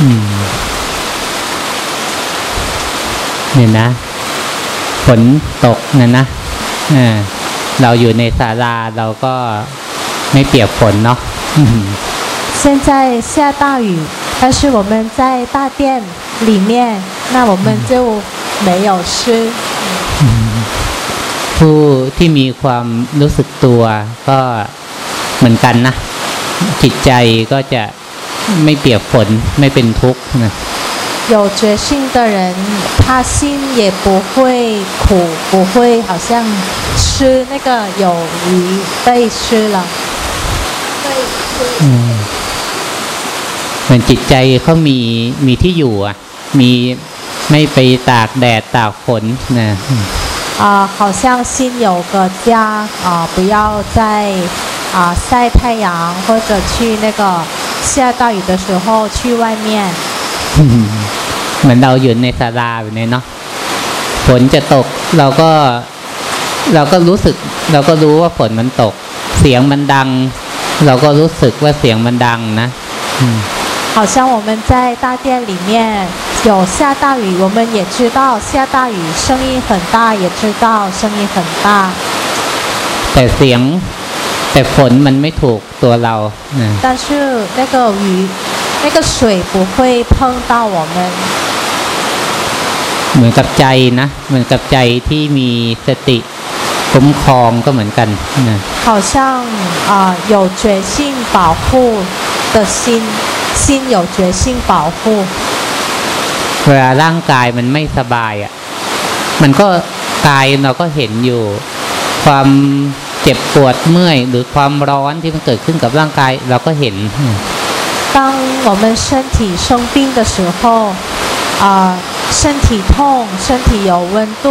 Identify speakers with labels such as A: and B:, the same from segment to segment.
A: อืมเนี่ยนะ ฝนตกนะนะอ่าเราอยู่ในศาลาเราก็ไม่เปียกฝนเนาะอืม
B: 现在下大雨，但是我们在大殿里面，那我们就没有湿。
A: ผู้ที่มีความรู้สึกตัวก็เหมือนกันนะ จิตใจก็จะ ไม่เปียกฝนไม่เป็นทุกข์นะ
B: 有觉性的人，他心也不会苦，不会好像吃那个有鱼被吃了。被吃
A: เหมือนจิตใจเขามีมีที่อยู่อ่ะ มีไม่ไปตากแดดตากฝนนะ
B: 啊、好像心有个家啊、不要再啊、晒太阳，或者去那个 下大雨的时候去外面。
A: เหมือนเราอยู่ในศาลาแบบนี้เนาะฝนจะตก เราก็เราก็รู้สึก เราก็รู้ว่าฝนมันตก เสียงมันดัง เราก็รู้สึกว่าเสียงมันดังนะอืม
B: 好像我们在大殿里面有下大雨，我们也知道下大雨声音很大，也知道声音很大。
A: แต่เสียง แต่ฝนมันไม่ถูกตัวเรานะ
B: 但是那个雨，那个水不会碰到我们，
A: เหมือนกับใจนะเหมือนกับใจที่มีสติคุ้มครองก็เหมือนกันนะ
B: 好像啊、有觉性保护的心，心有觉性保护。
A: เวลาร่างกายมันไม่สบายอะ่ะ มันก็กายเราก็เห็นอยู่ ความ เจ็บปวดเมื่อย หรือความร้อนที่มันเกิดขึ้นกับร่างกาย เราก็เห็น
B: 当我们身体生病的时候，啊、身体痛，身体有温度，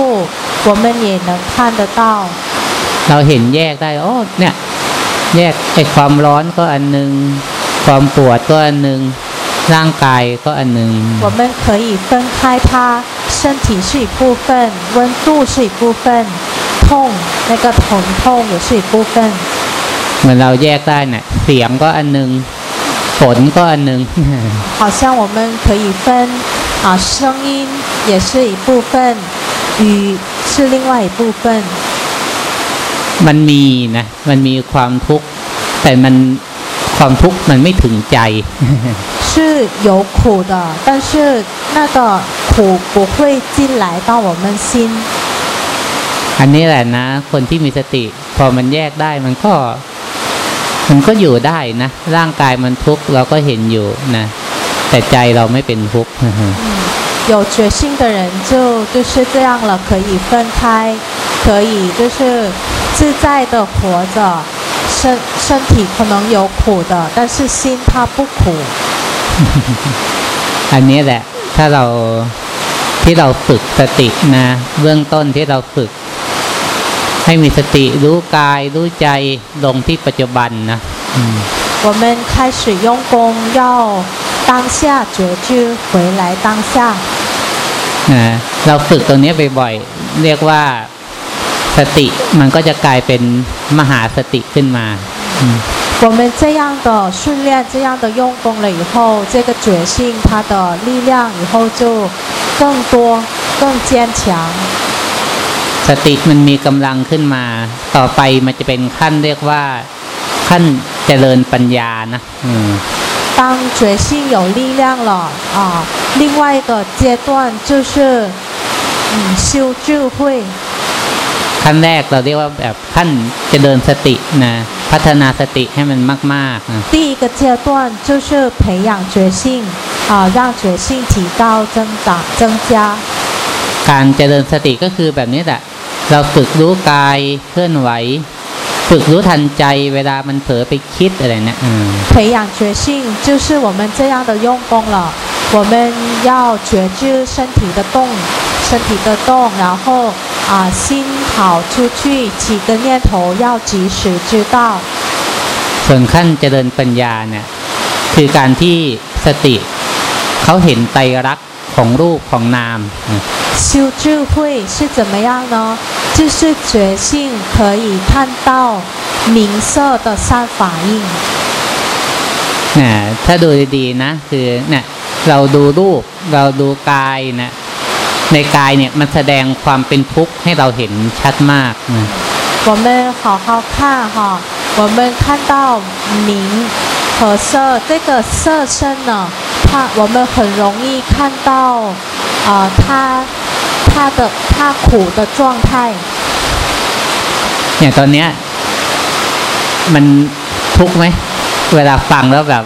B: 我们也能看得到。
A: เราเห็นแยกได้โอ้เนี่ย แยกไอ้ความร้อนก็อันหนึง ความปวดก็อันหนึง ร่างกายก็อันหนึง
B: 我们可以分开它，身体是一部分，温度是一部分，痛 那个疼痛也是一部分。
A: เหมือนเราแยกได้เนี่ยเสียงก็อันหนึง ฝนก็อันหนึง
B: 好像我们可以分啊，声音也是一部分，雨是另外一部分。
A: มันมีนะ มันมีความทุกข์ แต่มันความทุกข์มันไม่ถึงใจ
B: 是有苦的，但是那个苦不会进来到我们心。
A: อันนี้แหละนะ คนที่มีสติ พอมันแยกได้มันก็ มันก็อยู่ได้นะ ร่างกายมันทุกข์เราก็เห็นอยู่นะ แต่ใจเราไม่เป็นทุกข์
B: 有觉性的人就就是这样了，可以分开，可以就是自在的活着。身身体可能有苦的，但是心它不苦。
A: อันนี้แหละ ถ้าเราที่เราฝึกสตินะ เบื้องต้นที่เราฝึก ให้มีสติรู้กายรู้ใจลงที่ปัจจุบันนะอืม
B: 我们开始用功，要当下觉知，回来当下。
A: นะเราฝึกตรงนี้บ่อยๆ เรียกว่าสติมันก็จะกลายเป็นมหาสติขึ้นมาอืม
B: 我们这样的训练，这样的用功了以后，这个觉性它的力量以后就更多、更坚强。
A: สติมันมีกำลังขึ้นมา ต่อไปมันจะเป็นขั้นเรียกว่าขั้นเจริญปัญญานะอืม
B: 当觉性有力量了啊，另外一个阶段就是嗯修智慧。
A: ขั้นแรกเราเรียกว่าแบบขั้นเจริญสตินะพัฒนาสติให้มันมากๆนะ
B: 第一个阶段就是培养觉性啊，让觉性提高增长增加。
A: การเจริญสติก็คือแบบนี้แหละ เราฝึกรู้กายเคลื่อนไหว ฝึกรู้ทันใจเวลามันเผลอไปคิดอะไรเนี่ยอืม
B: 培养觉性就是我们这样的用功了。我们要觉知身体的动，身体的动，然后啊心跑出去几个念头要及时知道。
A: ส่วนขั้นเจริญปัญญาเนี่ย คือการที่สติเขาเห็นไตรลักษณ์ของรูปของนามอืม
B: 修智慧是怎么样呢？就是觉性可以看到明色的三法印。
A: นะถ้าดูดีๆนะ คือเนี่ย เราดูรูป เราดูกายนะในกายเนี่ยมันแสดงความเป็นทุกข์ให้เราเห็นชัดมากนะ
B: 我们好好看哈，我们看到名和色，这个色身呢，它我们很容易看到， 啊、它它的它苦的状态。
A: อย่างตอนเนี้ย มันทุกข์ไหมเวลาฟังแล้วแบบ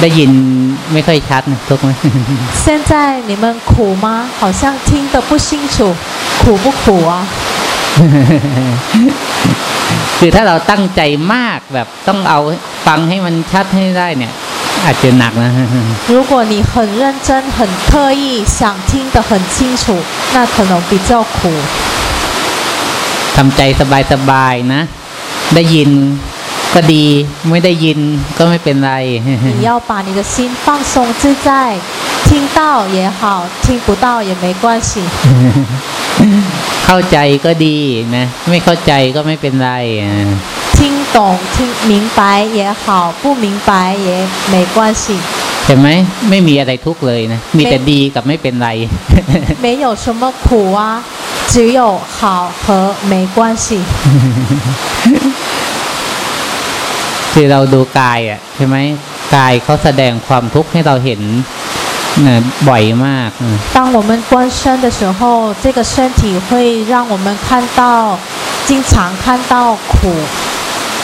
A: ได้ยินไม่ค่อยชัดนะทุกข์ไหม
B: 现在你们苦吗？好像听得不清楚，苦不苦啊？
A: คือถ้าเราตั้งใจมากแบบต้องเอาฟังให้มันชัดให้ได้เนี่ย อาจจะหนักนะ
B: 如果你很认真、很特意想听得很清楚，那可能比较苦。
A: ทำใจสบายๆนะ ได้ยินก็ดี ไม่ได้ยินก็ไม่เป็นไร
B: 你要把你的心放松自在，听到也好，听不到也没关系。
A: เข้าใจก็ดีนะ ไม่เข้าใจก็ไม่เป็นไรอ่า
B: 听 懂、听明白也好，不明白也没关系，
A: เห็นไหมไม่มีอะไรทุกข์เลยนะ มีแต่ดีกับไม่เป็นไร
B: 没有什么苦啊，只有好和没关系。
A: คือเราดูกายอ่ะใช่ไหมกายเขาแสดงความทุกข์ให้เราเห็นนะบ่อยมากนะ
B: 当我们观身的时候，这个身体会让我们看到，经常看到苦。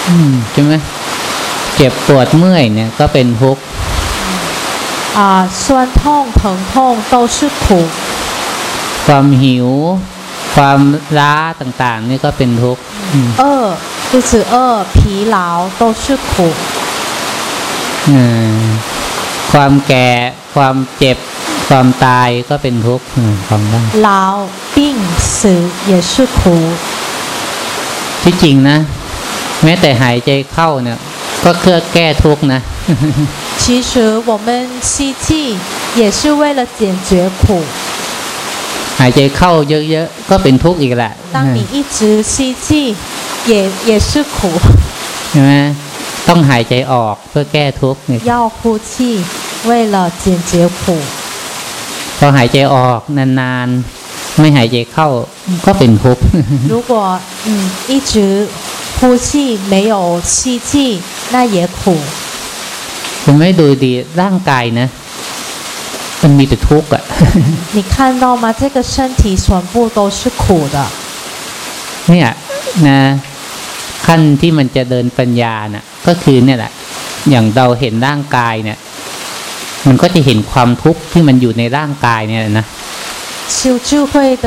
A: อืมใช่ไหมเจ็บปวดเมื่อยเนี่ย ก็เป็นทุกข์
B: 啊，酸痛、疼痛都是苦，
A: ความหิว ความล้าต่างๆ นี่ก็เป็นทุกข์อืม
B: 饿、肚子饿、疲劳都是苦，
A: อืมความแก่ ความเจ็บ ความตายก็เป็นทุกข์อืมความได้
B: 老、病、死也是苦。
A: ที่จริงนะ แม้แต่หายใจเข้าเนี่ย ก็เพื่อแก้ทุกข์นะ
B: 其实我们吸气也是为了解决苦。
A: หายใจเข้าเยอะๆ ก็เป็นทุกข์อีกแหละ
B: 当你一直吸气，也也是苦。
A: ใช่ไหมต้องหายใจออกเพื่อแก้ทุกข์เนี่ย
B: 要呼气，为了解决苦。
A: พอหายใจออกนานๆ ไม่หายใจเข้าก็เป็นทุกข์
B: 如果嗯一直呼 呼气没有吸气，那也苦。
A: คุณไม่ดูดีร่างกายนะ มันมีแต่ทุกข์อะ
B: 你看到吗？这个身体全部都是苦的。
A: เนี่ยนะขั้นที่มันจะเดินปัญญาน่ะ ก็คือเนี่ยแหละ อย่างเราเห็นร่างกายเนี่ย มันก็จะเห็นความทุกข์ที่มันอยู่ในร่างกายเนี่ยนะ
B: 修智慧的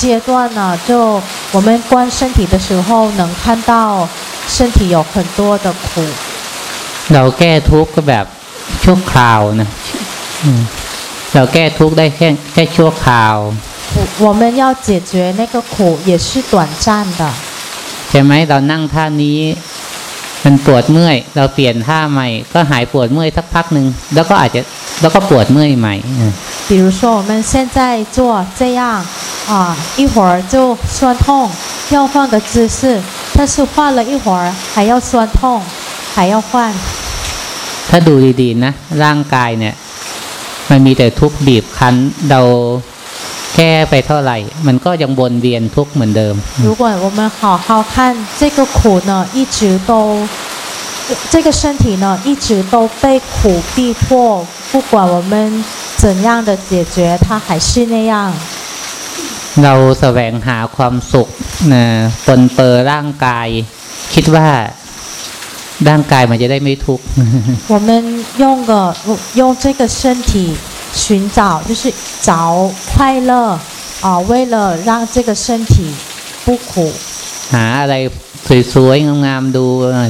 B: 阶段呢，就 我们观身体的时候，能看到身体有很多的苦。
A: เราแก้ทุกข์ก็แบบชั่วคราวนะอืมเราแก้ทุกข์ได้แค่แค่ชั่วคราว
B: 我我们要解决那个苦，也是短暂的。
A: ใช่ไหมเรานั่งท่านี้ มันปวดเมื่อย เราเปลี่ยนท่าใหม่ ก็หายปวดเมื่อยสักพักหนึ่งแล้วก็อาจจะแล้วก็ปวดเมื่อยใหม่อืม
B: 比如说我们现在做这样 啊，一会儿就酸痛，要换个姿势，但是换了一会儿还要酸痛，还要换。
A: ถ้าดูดีๆนะ ร่างกายเนี่ย มันมีแต่ทุกข์บีบคั้น เราแก้ไปเท่าไหร่ มันก็ยังวนเวียนทุกข์เหมือนเดิม
B: 如果我们好好看这个苦呢，一直都这个身体呢，一直都被苦逼迫，不管我们怎样的解决，它还是那样。
A: เราแสวงหาความสุขนะปนเปื้อร่างกาย คิดว่าร่างกายมันจะได้ไม่ทุกข์
B: 我们用个用这个身体寻找，就是找快乐啊，为了让这个身体不苦。
A: หาอะไรสวยๆงามๆดูเออ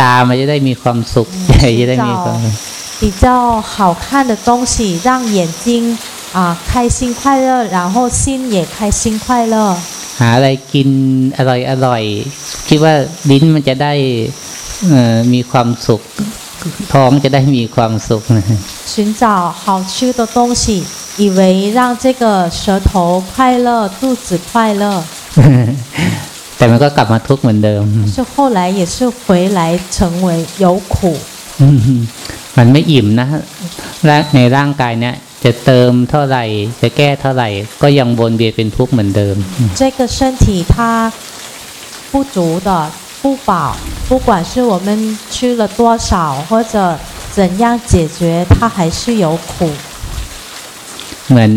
A: ตามันจะได้มีความสุขใจจะได้มีความสุข
B: 比较好看的东西，让眼睛 啊开心快乐，然后心也开心快乐。
A: หาอะไรกินอร่อยอร่อยๆคิดว่าลิ้นมันจะได้เอ่อมีความสุข ท้องจะได้มีความสุข
B: 寻找好吃的东西，以为让这个舌头快乐，肚子快乐，
A: แต่มันก็กลับมาทุกข์เหมือนเดิม
B: 是后来也是回来成为有苦。
A: มันไม่อิ่มนะ และในร่างกายเนี่ย จะเติมเท่าไหร่ จะแก้เท่าไหร่ ก็ยังวนเวียนเป็นทุกข์เหมือนเดิม
B: 这个身体它不足的不饱，不管是我们吃了多少或者怎样解决，它还是有苦。
A: เหมือน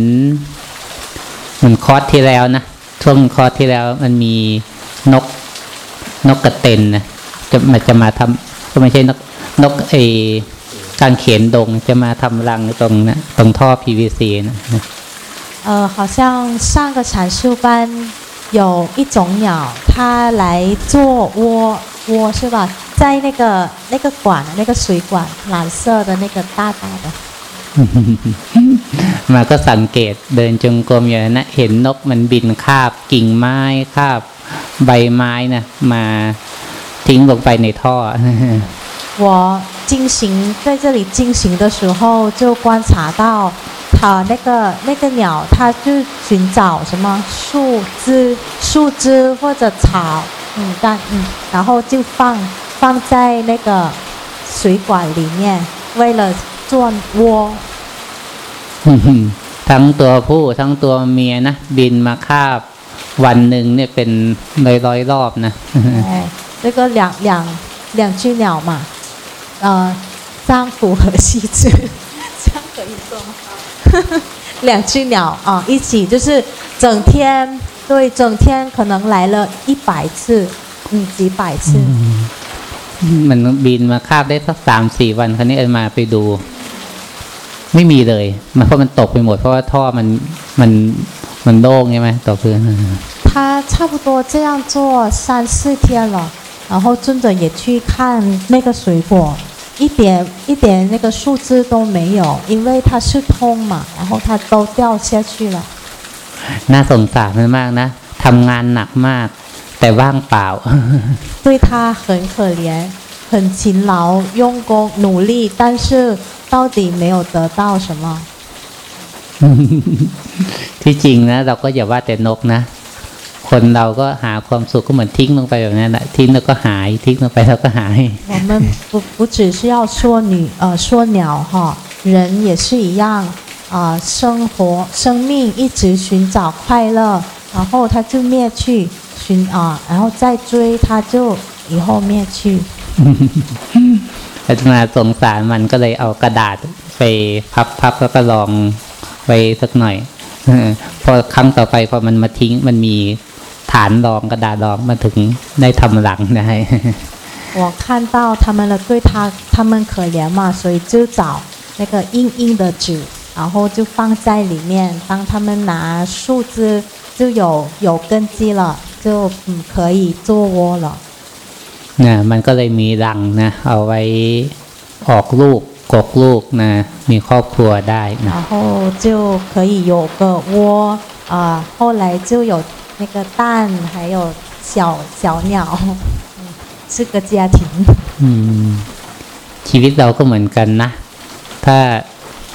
A: เหมือนคอร์สที่แล้วนะช่วงคอร์สที่แล้วมันมีนกนกกระเต็นนะจะมาจะมาทำก็ไม่ใช่นกนกไอ กางเขนดงจะมาทำรังตรงนะตรงท่อ PVC นะ
B: 呃，好像上个禅修班有一种鸟，它来做窝窝是吧？在那个那个管那个水管蓝色的那个大大的，
A: มาก็สังเกตเดินจงกรมอยู่นะ เห็นนกมันบินคาบกิ่งไม้คาบใบไม้นะมาทิ้งลงไปในท่อ
B: 我 进行在这里进行的时候，就观察到它那个那个鸟，它就寻找什么树枝、树枝或者草，嗯，但嗯，然后就放放在那个水管里面，为了做窝。
A: ทั้งตัวผู้ทั้งตัวเมียนะบินมาคาบวันหนึ่งเนี่ยเป็นร้อยร้อยๆรอบนะ
B: 哎，这个两两两只鸟嘛， 呃，丈夫和妻子，这样可以说吗？两只鸟啊，一起就是整天，对，整天可能来了一百次，嗯，几百次。
A: มันบินมาคาบได้สักสามสี่วันครั้นี้เอ็นมาไปดู ไม่มีเลย มันเพราะมันตกไปหมด เพราะว่าท่อมันมันมันโล่งใช่ไหมตกพื้น
B: 他差不多这样做三四天了，然后尊者也去看那个水果， 一点一点那个树枝都没有，因为它是通嘛，然后它都掉下去了。
A: น่าสงสารมันมากนะทำงานหนักมาก แต่ว่างเปล่า
B: 对他很可怜，很勤劳用功努力，但是到底没有得到什么。
A: ที่จริงนะเราก็อย่าว่าแต่นกนะ คนเราก็หาความสุขก็เหมือนทิ้งลงไปแบบนั้นแหละทิ้งแล้วก็หาย ทิ้งลงไปแล้วก็หาย
B: 我们不不只是要说女呃说鸟哈，人也是一样啊、生活生命一直寻找快乐，然后它就灭去，寻啊、然后再追它就以后灭去。
A: อาตมาสงสารมันก็เลยเอากระดาษไปพับพับแล้วก็ลองไว้สักหน่อย เออพอครั้งต่อไปพอมันมาทิ้งมันมี ฐานรองกระดาษรองมาถึงได้ทำหลังได้
B: 我看到他们了，对他他们可怜嘛，所以就找那个硬硬的纸，然后就放在里面。当他们拿树枝，就有有根基了，就嗯可以做窝了。
A: นะมันก็เลยมีรังนะ เอาไว้ออกลูกกกลูกนะ มีครอบครัวได้นะ
B: 然后就可以有个窝啊、后来就有 那个蛋，还有小小鸟，嗯是个家庭。
A: อืม ชีวิตเราก็เหมือนกันนะ ถ้า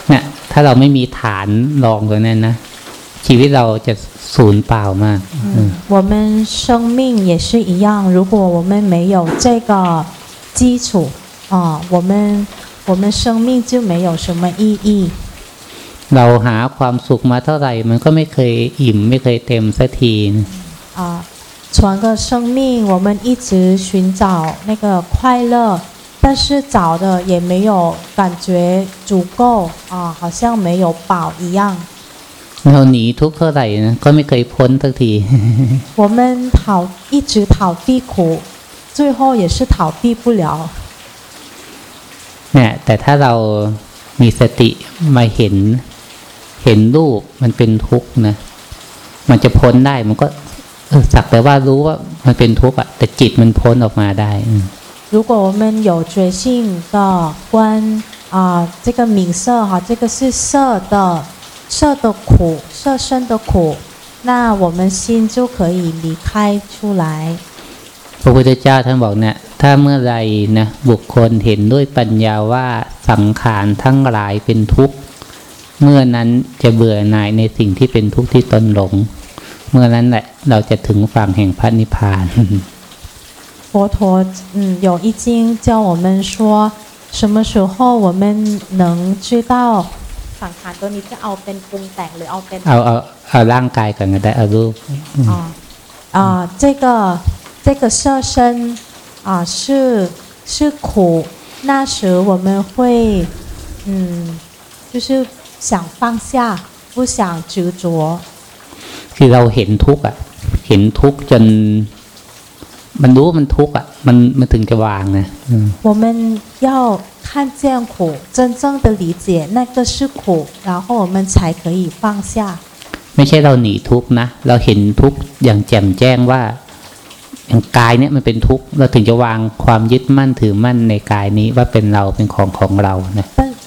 A: เนี่ยถ้าเราไม่มีฐานรองตรงนั้นนะ ชีวิตเราจะสูญเปล่ามากอืม
B: 我们生命也是一样，如果我们没有这个基础啊、我们我们生命就没有什么意义。
A: เราหาความสุขมาเท่าไหร่ มันก็ไม่เคยอิ่ม ไม่เคยเต็มสักทีนะ
B: 啊，传个生命，我们一直寻找那个快乐，但是找的也没有感觉足够啊，好像没有饱一样。
A: เราหนีทุกข์เท่าไหร่นะก็ไม่เคยพ้นสักที
B: 我们逃一直逃避苦，最后也是逃避不了。
A: เนี่ย แต่ถ้าเรามีสติมาเห็น เห็นรูปมันเป็นทุกข์นะ มันจะพ้นได้ มันก็เออสักแต่ว่ารู้ว่ามันเป็นทุกข์อะแต่จิตมันพ้นออกมาได้อืม
B: 如果我们有觉性的观啊、这个名色哈，这个是色的色的苦，色身的苦，那我们心就可以离开出来。
A: พระพุทธเจ้าท่านบอกเนี่ย ถ้าเมื่อไรนะบุคคลเห็นด้วยปัญญาว่าสังขารทั้งหลายเป็นทุกข์ เมื่อนั้นจะเบื่อหน่ายในสิ่งที่เป็นทุกข์ที่ตนหลง เมื่อนั้นแหละ เราจะถึงฝั่งแห่งพระนิพพาน
B: 佛陀嗯有一经教我们说， 什么时候我们能知道สังขารตัวนี้จะเอาเป็นปรุงแต่งหรือเอาเป็น
A: เอาเอาเอาร่างกายก่อนก็ได้เอารูป
B: 啊啊，这个这个色身啊是是苦，那时我们会嗯，就是 想放下，不想执着。
A: คือเราเห็นทุกข์อ่ะ เห็นทุกข์จน มันรู้ว่ามันทุกข์อ่ะ มันมันถึงจะวางนะอืม
B: 我们要看见苦，真正的理解那个是苦，然后我们才可以放下。
A: ไม่ใช่เราหนีทุกข์นะ เราเห็นทุกข์อย่างแจ่มแจ้งว่า อย่างกายเนี่ยมันเป็นทุกข์ เราถึงจะวางความยึดมั่นถือมั่นในกายนี้ว่าเป็นเราเป็นของของเรานะ
B: 但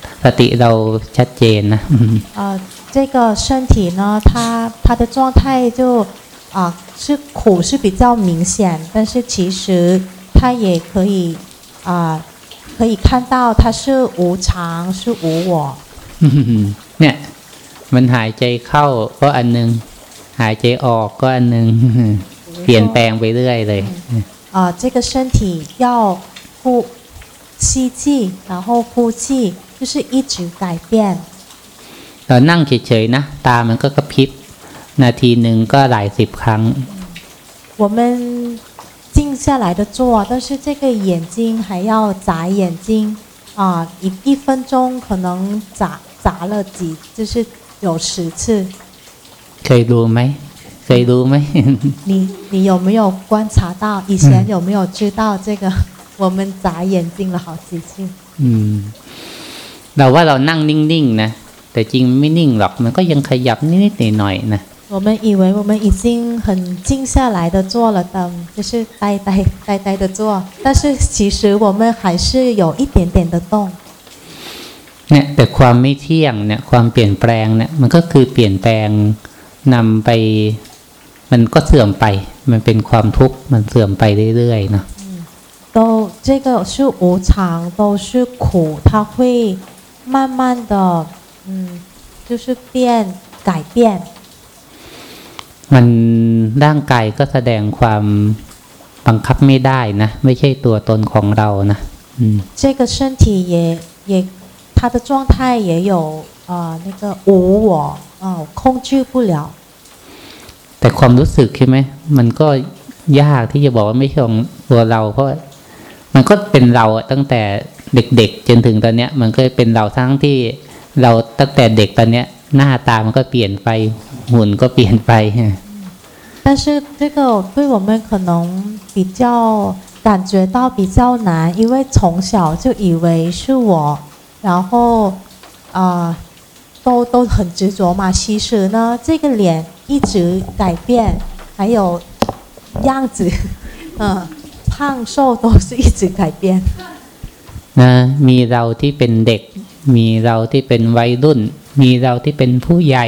A: สติเราชัดเจนนะ อืม
B: 呃，这个身体呢，它它的状态就啊、是苦是比较明显，但是其实它也可以啊、可以看到它是无常，是无我。
A: เนี่ย มันหายใจเข้าก็อันหนึง หายใจออกก็อันหนึง เปลี่ยนแปลงไปเรื่อยเลย
B: 啊、这个身体要呼吸气，然后呼气， 就是一直改变。
A: เรานั่งเฉยๆนะ ตามันก็กระพริบ นาทีหนึ่งก็หลายสิบครั้ง
B: 我们静下来的做，但是这个眼睛还要眨眼睛啊、一一分钟可能眨眨了几，就是有十次。
A: เคยรู้ไหม เคยรู้ไหม
B: 你你有没有观察到？以前有没有知道这个？我们眨眼睛了好几次。
A: อืม เราว่าเรานั่งนิ่งๆนะ แต่จริงไม่นิ่งหรอก มันก็ยังขยับนิดๆหน่อยๆนะ
B: 我们以为我们已经很静下来的做了的，就是呆呆呆呆的做，但是其实我们还是有一点点的动。
A: เนี่ย แต่ความไม่เที่ยงเนี่ย ความเปลี่ยนแปลงเนี่ย มันก็คือเปลี่ยนแปลงนำไป มันก็เสื่อมไป มันเป็นความทุกข์ มันเสื่อมไปเรื่อยๆเนาะ
B: 都这个是无常，都是苦，它会 慢慢的，嗯，就是变改变。
A: มันร่างกายก็แสดงความบังคับไม่ได้นะ ไม่ใช่ตัวตนของเรานะ อืม
B: 这个身体也也，它的状态也有呃那个无我啊、控制不了。
A: แต่ความรู้สึกใช่ไหม มันก็ยากที่จะบอกว่าไม่ใช่ของตัวเรา เพราะว่ามันก็เป็นเราอะตั้งแต่ เด็กๆจนถึงตอนเนี้ย มันก็เป็นเราทั้งที่เราตั้งแต่เด็กตอนเนี้ย หน้าตามันก็เปลี่ยนไปหุ่นก็เปลี่ยนไป
B: 但是这个对我们可能比较感觉到比较难，因为从小就以为是我，然后啊、呃都都很执着嘛。其实呢，这个脸一直改变，还有样子，嗯，胖瘦都是一直改变。
A: นะ มีเราที่เป็นเด็ก มีเราที่เป็นวัยรุ่น มีเราที่เป็นผู้ใหญ่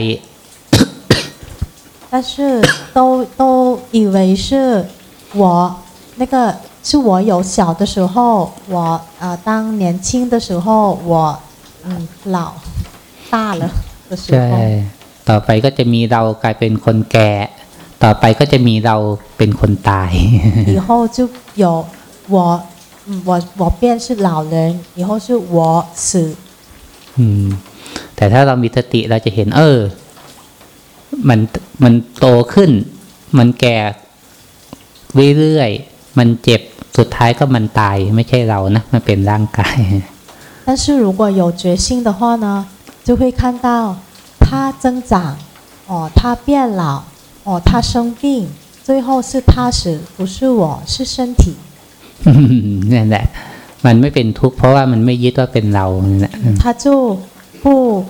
B: 但是都都以为是我那个是我有小的时候，我呃当年轻的时候，我嗯老大了的时
A: ใช่
B: 候，
A: ต่อไปก็จะมีเรากลายเป็นคนแก่ ต่อไปก็จะมีเราเป็นคนตาย
B: 以后就有我嗯 我我变是老人，以后是我死。
A: อืม แต่ถ้าเรามีสติเราจะเห็น เออ มันมันโตขึ้น มันแก่เรื่อยๆ มันเจ็บ สุดท้ายก็มันตาย ไม่ใช่เรานะ มันเป็นร่างกาย
B: 但是如果有决心的话呢，就会看到它增长，哦，它变老，哦，它生病，最后是它死，不是我，是身体。
A: นั่นแหละ มันไม่เป็นทุกข์เพราะว่ามันไม่ยึดว่าเป็นเรานั่นแหละ
B: 他就不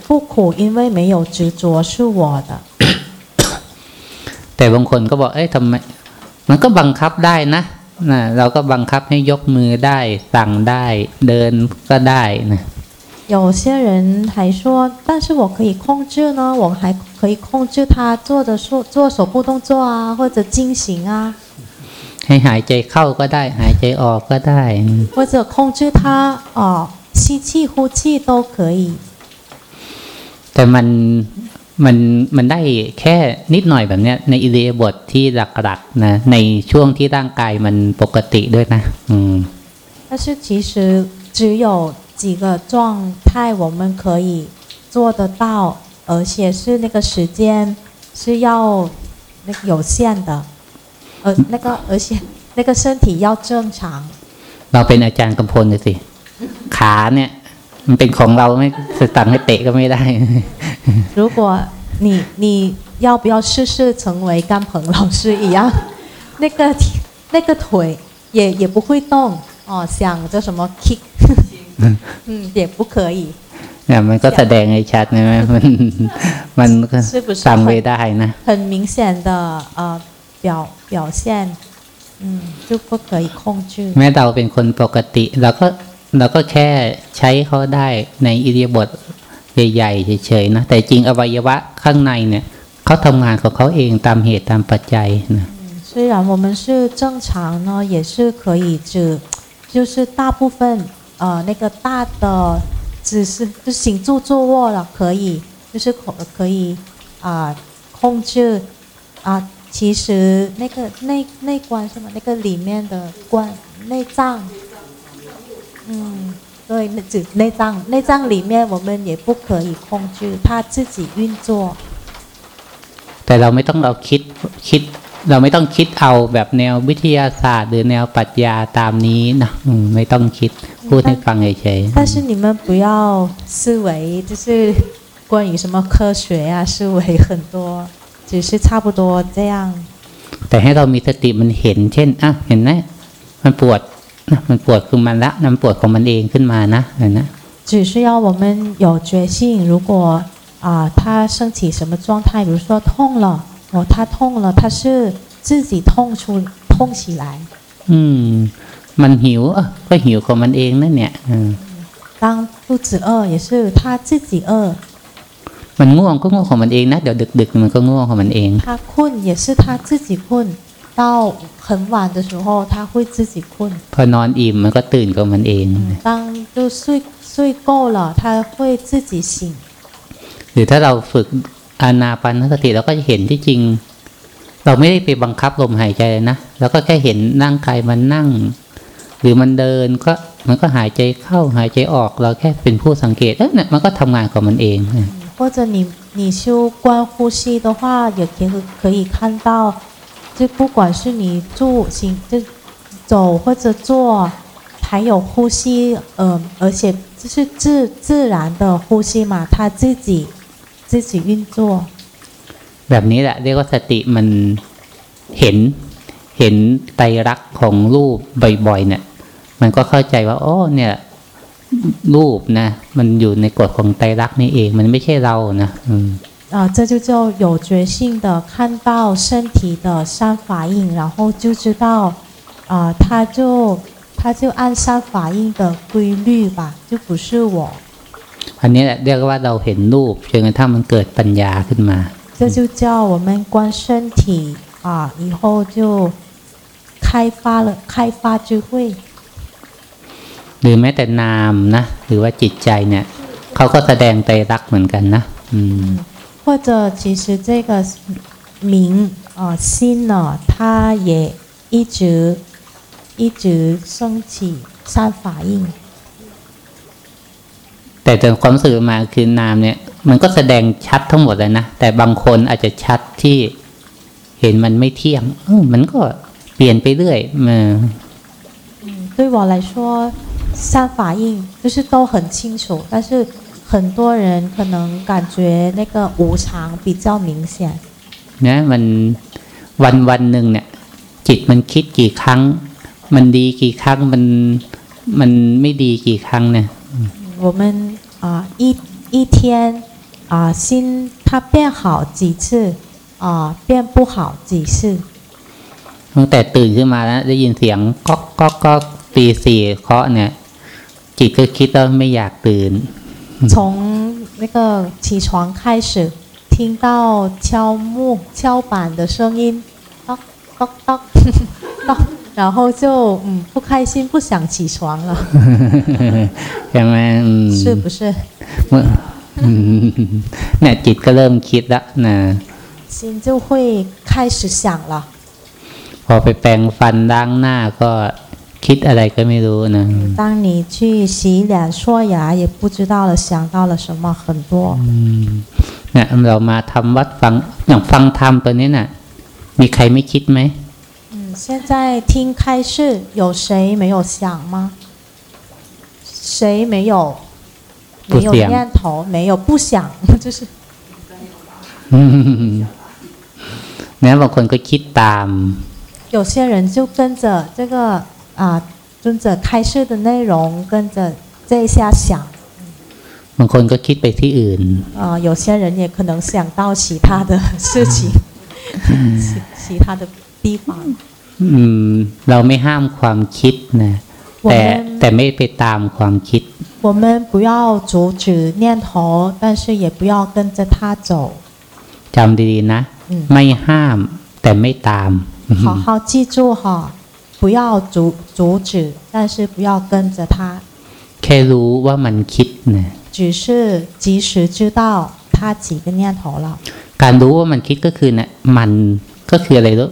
B: 不苦，因为没有执着是我的。
A: แต่บางคนก็บอก เอ้ยทำไม มันก็บังคับได้นะนะเราก็บังคับให้ยกมือได้ สั่งได้ เดินก็ได้นะ
B: 有 有些人还说，但是我可以控制呢，我还可以控制他做的做做手部动作啊，或者进行啊，
A: ให้หายใจเข้าก็ได้ หายใจออกก็ได้
B: 或者控制他哦、吸气、呼气都可以。
A: แต่มันมันมันได้แค่นิดหน่อยแบบเนี้ย ในอิเดียบทที่หลักๆนะในช่วงที่ร่างกายมันปกติด้วยนะ อืม
B: 但是其实只有几个状态我们可以做得到，而且是那个时间是要那个有限的， 呃，那个而且那个身体要正常。
A: เราเป็นอาจารย์กำพลเลยสิ ขาเนี่ย มันเป็นของเราไม่สั่งให้เตะก็ไม่ได้
B: 如果你你要不要试试成为甘鹏老师一样，那个那个腿也也不会动哦，想着什么 kick，嗯，也不可以，
A: เนี่ยมันก็แสดงให้ชัดนะมันมันก็
B: 是不是
A: สั่งไม่
B: 很
A: ได้นะ
B: 很明显的呃 表表现，嗯，就不可以控制。
A: แม้เราเป็นคนปกติเราก็เราก็แค่ใช้เขาได้ในอิเดียบทใหญ่ๆเฉยๆนะแต่จริงอวัยวะข้างในเนี่ยเขาทำงานของเขาเองตามเหตุตามปัจจัยนะ
B: 虽然我们是正常呢，也是可以只就是大部分呃那个大的只是就行住坐卧了，可以就是可可以啊、控制啊、 其实那个内内关是吗？那个里面的关内脏，嗯，对，那指内脏，内脏里面我们也不可以控制，它自己运作。
A: แต่เราไม่ต้องเราคิดคิด เราไม่ต้องคิดเอาแบบแนววิทยาศาสตร์ หรือแนวปรัชญาตามนี้นะอืมไม่ต้องคิดพูดให้ฟังเฉย
B: 但是你们不要思维，就是关于什么科学啊，思维很多， 只是差不多这样。
A: ๆแต่ให้เรามีสติมันเห็น เช่นอ่ะเห็นไหมมันปวดนะมันปวดคือมันละนะมันปวดของมันเองขึ้นมานะเห็นนะ
B: 只是要我们有觉性，如果啊、它升起什么状态，比如说痛了，哦，它痛了，它是自己痛出痛起来。
A: อืม มันหิวเออก็หิวของมันเองนั่นเนี่ยอืม
B: 当肚子饿也是它自己饿，
A: มันง่วงก็ง่วงของมันเองนะเดี๋ยวดึกๆมันก็ง่วงของมันเอง
B: 它困也是它自己困，到很晚的时候它会自己困。
A: พอนอนอิ่มมันก็ตื่นของมันเอง
B: 当就睡睡够了，它会自己醒。
A: หรือถ้าเราฝึกอานาปานสติเราก็จะเห็นที่จริง เราไม่ได้ไปบังคับลมหายใจเลยนะเราก็แค่เห็นร่างกายมันนั่ง หรือมันเดินก็มันก็หายใจเข้าหายใจออก เราแค่เป็นผู้สังเกตเอ๊ะเนี่ยมันก็ทำงานของมันเอง
B: 或者你你修观呼吸的话，也可以可以看到，就不管是你住行就走或者坐，还有呼吸，呃，而且这是自自然的呼吸嘛，它自己自己运作。
A: แบบนี้แหละเรียกว่าสติมันเห็นเห็นไตรลักษณ์ของรูปบ่อยๆ เนี่ย มันก็เข้าใจว่า โอ้เนี่ย รูปนะ มันอยู่ในกฎของไตรลักษณ์นี่เอง มันไม่ใช่เรานะอืม
B: 啊、这就叫有觉性的看到身体的三法印，然后就知道，啊、它就它就按三法印的规律吧，就不是我。
A: อันนี้แหละเรียกว่าเราเห็นรูปจนกระทั่งมันเกิดปัญญาขึ้นมา
B: 这就叫我们观身体啊，以后就开发了开发智慧。
A: หรือแม้แต่นามนะ หรือว่าจิตใจเนี่ยเขาก็แสดงไตรลักษณ์เหมือนกันนะอืม
B: 或者其实这个明啊心呢，它也一直一直升起三法印。
A: แต่แต่ความรู้สึกมาคือนามเนี่ย มันก็แสดงชัดทั้งหมดเลยนะ แต่บางคนอาจจะชัดที่เห็นมันไม่เที่ยงเออมันก็เปลี่ยนไปเรื่อยเออ
B: 对我来说， 三法印就是都很清楚，但是很多人可能感觉那个无常比较明显。
A: นะมันวันวันหนึ่งเนี่ย จิตมันคิดกี่ครั้ง มันดีกี่ครั้งมันมันไม่ดีกี่ครั้งเนี่ย
B: 我们啊、一一天啊、心它变好几次啊、变不好几次。
A: ตั้งแต่ตื่นขึ้นมาแล้วได้ยินเสียงก๊อกก๊อกก๊อกตีสี่เคาะเนี่ย จิตก็คิดว่าไม่อยากตื่น
B: 嗯 从那个起床开始，听到敲木敲板的声音，咚咚咚咚，然后就嗯不开心，不想起床了，
A: ใช่ไหมอืม
B: 是不是？
A: เมื่ออืมเนี่ยจิตก็เริ่มคิดแล้วนะ
B: 心就会开始想了。
A: พอไปแปรงฟันล้างหน้าก็ คิดอะไรก็ไม่รู้นะ
B: 当你去洗脸刷牙，也不知道了想到了什么很多。
A: อืมเนี่ยเรามาทำวัดฟังอย่างฟังธรรมตัวนี้น่ะ มีใครไม่คิดไหม
B: 嗯，现在听开示，有谁没有想吗？谁没有？没有
A: 不想
B: 念头，没有不想，就是
A: อืมเนี่ยบางคนก็คิดตาม
B: 有些人就跟着这个 啊，跟着开示的内容，跟着这一下想。
A: บางคนก็คิดไปที่อื่น
B: 啊，有些人也可能想到其他的事情，其其他的地方。
A: อืม เราไม่ห้ามความคิดนะ แต่
B: 我们
A: แต่ไม่ไปตามความคิด
B: 我们不要阻止念头，但是也不要跟着它走。
A: จำดีๆนะ
B: 嗯，
A: ไม่ห้าม แต่ไม่ตาม
B: 好好记住哈， 不要阻阻止，但是不要跟着它，
A: แค่รู้ว่ามันคิดนะ
B: 只是及时知道它几个念头了。
A: การรู้ว่ามันคิดก็คือเนี่ยมันก็คืออะไรรู้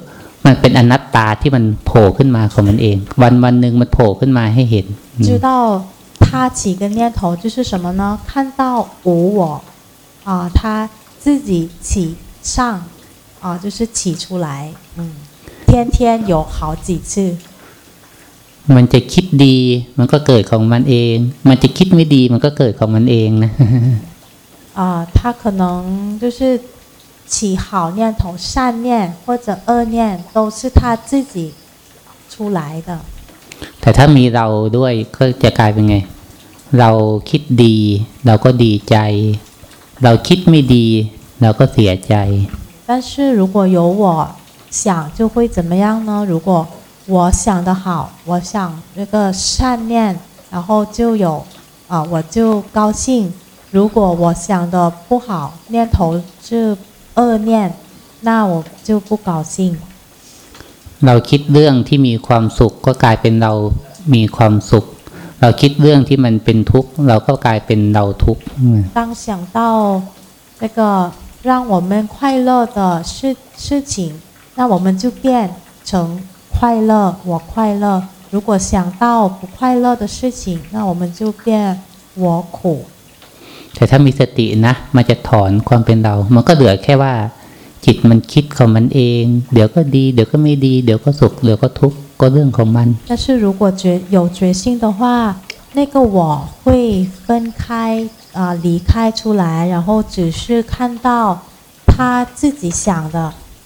A: มันเป็นอนัตตาที่มันโผล่ขึ้นมาของมันเอง วันวันหนึ่งมันโผล่ขึ้นมาให้เห็น
B: 知道它几个念头就是什么呢？看到无我啊，它自己起上啊，就是起出来，嗯， 天天有好几次。
A: มันจะคิดดี มันก็เกิดของมันเอง มันจะคิดไม่ดี มันก็เกิดของมันเองนะ
B: 啊，他可能就是起好念头、善念或者恶念，都是他自己出来的。
A: แต่ถ้ามีเราด้วยก็จะกลายเป็นไง เราคิดดี เราก็ดีใจ เราคิดไม่ดี เราก็เสียใจ
B: 但是如果有我 想，就会怎么样呢？如果我想的好，我想那个善念，然后就有啊，我就高兴。如果我想的不好，念头是恶念，那我就不高兴。
A: เราคิดเรื่องที่มีความสุขก็กลายเป็นเรามีความสุข เราคิดเรื่องที่มันเป็นทุกข์เราก็กลายเป็นเราทุกข์อืม
B: 当想到这个让我们快乐的事事情， 那我们就变成快乐，我快乐。如果想到不快乐的事情，那我们就变我苦。
A: แต่ถ้ามีสตินะ มันจะถอนความเป็นเรา มันก็เหลือแค่ว่า จิตมันคิดของมันเอง เดี๋ยวก็ดี เดี๋ยวก็ไม่ดี เดี๋ยวก็สุข เดี๋ยวก็ทุกข์ ก็เรื่องของมัน
B: 但是如果觉有决心的话，那个我会分开啊、离开出来，然后只是看到他自己想的，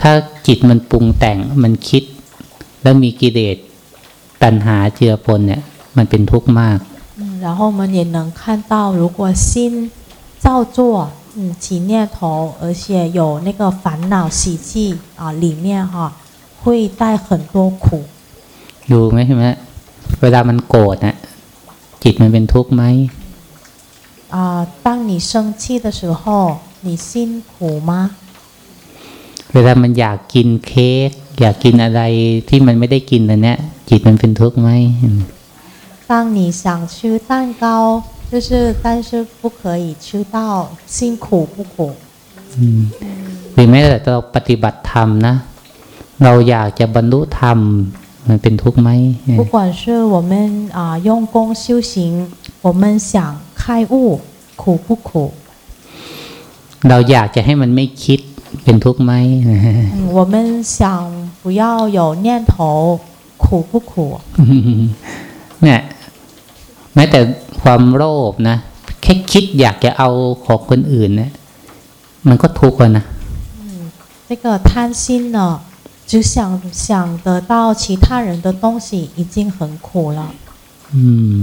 A: ถ้าจิตมันปรุงแต่งมันคิด แล้วมีกิเลสตัณหาเจือปนเนี่ย มันเป็นทุกข์มาก
B: 嗯，然后我们也能看到，如果心造作，嗯，起念头，而且有那个烦恼习气啊，里面哈、会带很多苦。
A: ดูไหมใช่ไหมเวลามันโกรธนะจิตมันเป็นทุกข์ไหม
B: 啊，当你生气的时候，你心苦吗？
A: เวลามันอยากกินเค้กอยากกินอะไรที่มันไม่ได้กินอันเนี้ย จิตมันเป็นทุกข์ไหมอืม
B: 当你想吃蛋糕，就是但是不可以吃到，心苦不苦？
A: อืมหรือแม้แต่เราปฏิบัติธรรมนะ เราอยากจะบรรลุธรรม มันเป็นทุกข์ไหม
B: 不管是我们啊用功修行，我们想开悟，苦不苦？
A: เราอยากจะให้มันไม่คิด เป็นทุกข์ไหม
B: 嗯，我们想不要有念头，苦不苦？
A: เนี่ยแม้แต่ความโลภนะ แค่คิดอยากจะเอาของคนอื่นเนี่ยมันก็ทุกข์แล้วนะ
B: 这个贪心呢，只想想得到其他人的东西，已经很苦了。
A: อืม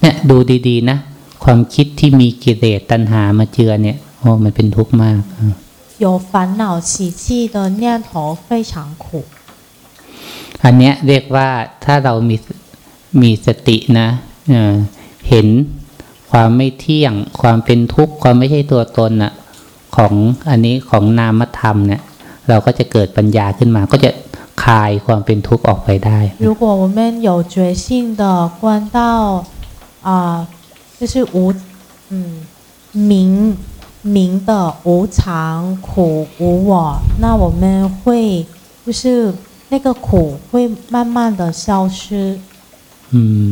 A: เนี่ยดูดีๆนะ ความคิดที่มีกิเลสตัณหามาเจือเนี่ยโอ้มันเป็นทุกข์มากอ่ะ
B: 有烦恼习气的念头非常苦。
A: อันเนี้ยเรียกว่าถ้าเรามีมีสตินะเอ่อเห็นความไม่เที่ยง ความเป็นทุกข์ความไม่ใช่ตัวตนน่ะ ของอันนี้ของนามธรรมเนี่ย เราก็จะเกิดปัญญาขึ้นมา ก็จะคลายความเป็นทุกข์ออกไปได้
B: 如果我们有觉性的观到啊、就是无嗯明 明的无常苦无我，那我们会就是那个苦会慢慢的消失。
A: อืม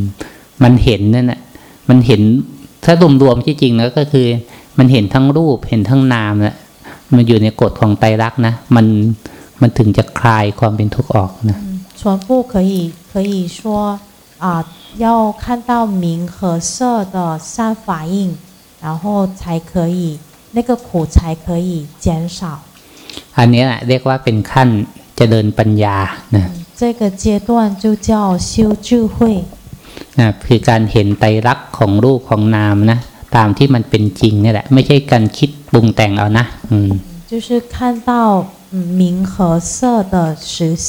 A: มันเห็นนั่นแหละมันเห็นถ้ารวมๆที่จริงแล้วก็คือ มันเห็นทั้งรูปเห็นทั้งนามแหละมันอยู่ในกฎของไตรลักษณ์นะ มันมันถึงจะคลายความเป็นทุกข์ออกนะ
B: 嗯，全部可以可以说啊、要看到明和色的三法印，然后才可以 那个苦才可以减少。
A: อันนี้แหละเรียกว่าเป็นขั้นเจริญปัญญานะ
B: 嗯，这个阶段就叫修智慧。
A: นะคือการเห็นไตรลักษณ์ของรูปของนามนะ ตามที่มันเป็นจริงนี่แหละ ไม่ใช่การคิดปรุงแต่งเอานะอืม
B: 就是看到嗯明和色的实相，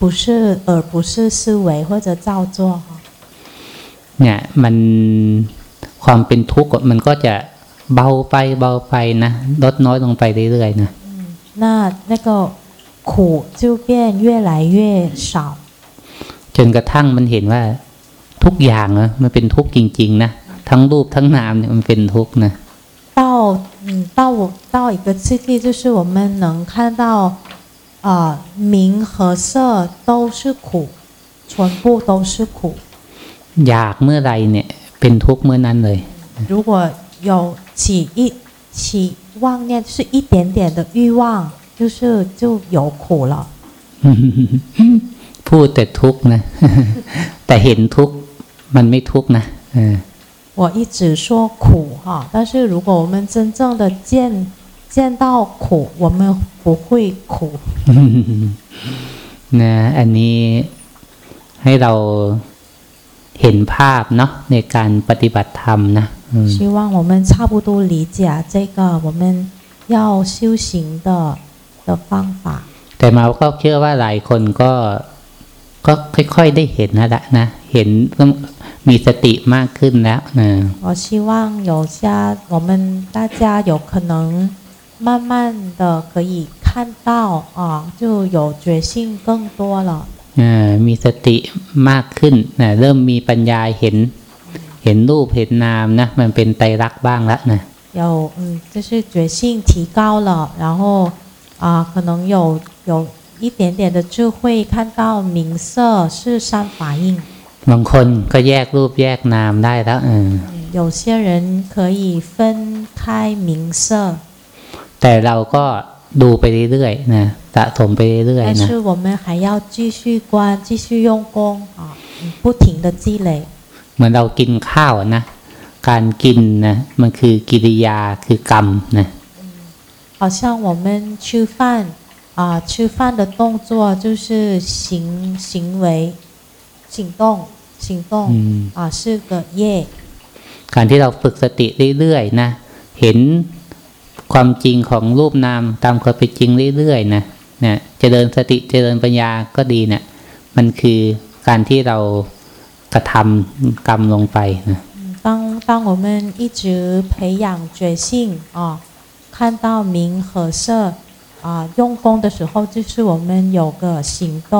B: 不是而不是思维或者造作哈。
A: เนี่ยมันความเป็นทุกข์มันก็จะ เบาไปเบาไปนะลดน้อยลงไปเรื่อยๆนะ
B: 那那个苦就变越来越少。
A: จนกระทั่งมันเห็นว่าทุกอย่างนะมันเป็นทุกข์จริง ๆ นะ ทั้งรูปทั้งนามเนี่ยมันเป็นทุกข์นะ
B: 到嗯到我到一个次第，就是我们能看到，啊、明和色都是苦，全部都是苦。
A: อยากเมื่อไรเนี่ย เป็นทุกข์เมื่อนั้นเลย
B: 如果 有起一起妄念，就是一点点的欲望，就是就有苦了。
A: พูดแต่ทุกข์นะ แต่เห็นทุกข์มันไม่ทุกข์นะเออ
B: 我一直说苦哈，但是如果我们真正的见见到苦，我们不会苦。
A: นะอันนี้ให้เรา เห็นภาพเนาะในการปฏิบัติธรรมนะอืม
B: 希望我们差不多理解这个我们要修行的的方法。
A: แต่มาก็เชื่อว่าหลายคนก็ก็ค่อยๆได้เห็นนะละนะ เห็นก็มีสติมากขึ้นแล้วนะ
B: 我希望有些我们大家有可能慢慢的可以看到啊，就有觉性更多了。
A: เออมีสติมากขึ้นนะเริ่มมีปัญญาเห็น เห็นรูปเห็นนามนะ มันเป็นไตรลักษณ์บ้างแล้วนะ
B: 有嗯，就是觉性提高了，然后啊，可能有有一点点的智慧，看到明色是三法印。
A: บางคนก็แยกรูปแยกนามได้แล้วเออ
B: 嗯有些人可以分开明色，
A: แต่เราก็ ดูไปเรื่อยๆนะสะสมไปเรื่อย
B: 但
A: ๆนะ
B: 是我们还要继续观，继续用功啊，嗯不停的积累。
A: เหมือนเรากินข้าวอะนะ การกินนะมันคือกิริยาคือกรรมนะ
B: 好像我们吃饭啊，吃饭的动作就是行行为、行动、行动
A: อืม
B: 啊，是个业。
A: การที่เราฝึกสติเรื่อยๆนะ เห็น ความจริงของรูปนามตามความเป็นจริงเรื่อยๆนะเนี่ยเจริญสติเจริญปัญญาก็ดีเนะี่ยมันคือการที่เรากระทำกรรมลงไปนะ
B: 嗯，当当我们一直培养觉性啊，看到明和色啊，用功的时候，就是我们有个行动。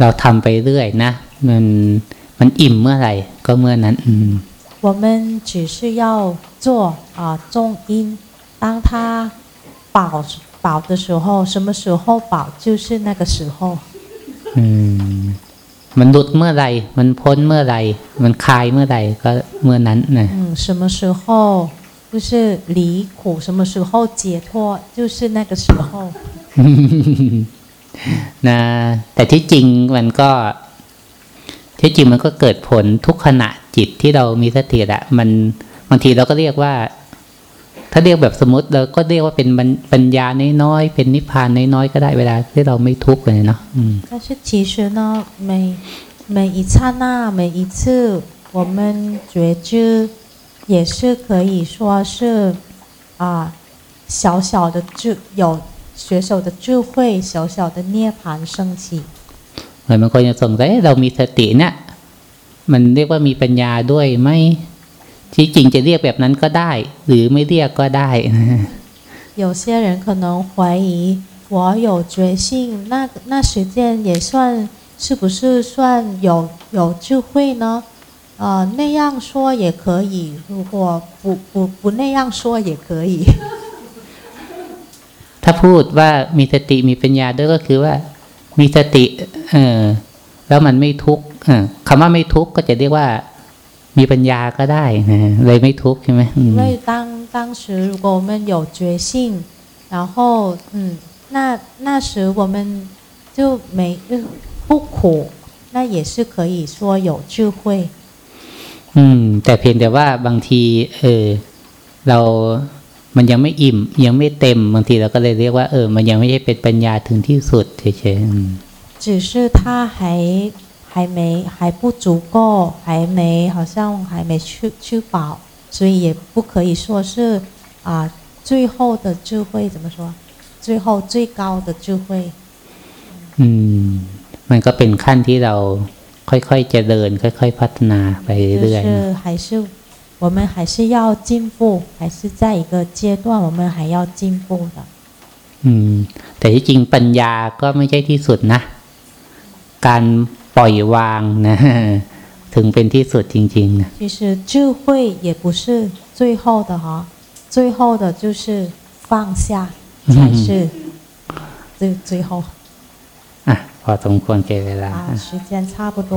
A: เราทำไปเรื่อยนะ มันมันอิ่มเมื่อไหร่ ก็เมื่อนั้น อืม
B: 我们只是要做啊重音， 当它饱饱的时候，什么时候饱就是那个时候。
A: อืม มันหลุดเมื่อไหร่ มันพ้นเมื่อไหร่ มันคลายเมื่อไหร่ ก็เมื่อนั้นนะ
B: 嗯，什么时候就是离苦，什么时候解脱，就是那个时候。
A: นะ แต่ที่จริงมันก็ ที่จริงมันก็เกิดผลทุกขณะจิตที่เรามีสติอะมัน บางทีเราก็เรียกว่า ถ้าเรียกแบบสมมติเราก็เรียกว่าเป็นปัญปัญญาน้อยๆเป็นนิพพานน้อยๆก็ได้เวลาที่เราไม่ทุกข์เลยเนาะอืม
B: 但是其实呢，每每一刹那、每一次，我们觉知也是可以说是啊，小小的智有学手的智慧，小小的涅槃升起。
A: เหมือนบางคนจะสงสัยเอ๊ะเรามีสติเนี่ยมันเรียกว่ามีปัญญาด้วยไหม ที่จริงจะเรียกแบบนั้นก็ได้ หรือไม่เรียกก็ได้
B: 有些人可能怀疑我有觉性，那那时间也算是不是算有有智慧呢？呃，那样说也可以，如果不不不那样说也可以。
A: ถ้าพูดว่ามีสติมีปัญญาด้วยก็คือว่า มีสติ เออ แล้วมันไม่ทุกข์เออคำว่าไม่ทุกข์ก็จะเรียกว่า มีปัญญาก็ได้นะเลยไม่ทุกข์ใช่ไหมอืม
B: 因为当当时如果我们有觉性，然后嗯，那那时我们就没就不苦，那也是可以说有智慧。
A: อืม แต่เพียงแต่ว่าบางที เออ เรา มันยังไม่อิ่ม ยังไม่เต็ม บางทีเราก็เลยเรียกว่า เออ มันยังไม่ใช่เป็นปัญญาถึงที่สุดเฉยๆอืม
B: 只是它还 还没还不足够，还没好像还没去去饱，所以也不可以说是啊、最后的智慧怎么说？最后最高的智慧，
A: อืม มันก็เป็นขั้นที่เราค่อยๆเจริญ ค่อย ๆ พัฒนาไป
B: 就
A: เรื่อยๆ
B: 是还是我们还是要进步，还是在一个阶段我们还要进步的。
A: อืม แต่ที่จริงปัญญาก็ไม่ใช่ที่สุดนะ การ ปล่อยวางนะ ถึงเป็นที่สุดจริงๆนะ
B: 其实智慧也不是最后的哈，最后的就是放下才是最最后
A: อ่ะ พอสมควรแก่เวลา
B: 啊，时间差不多。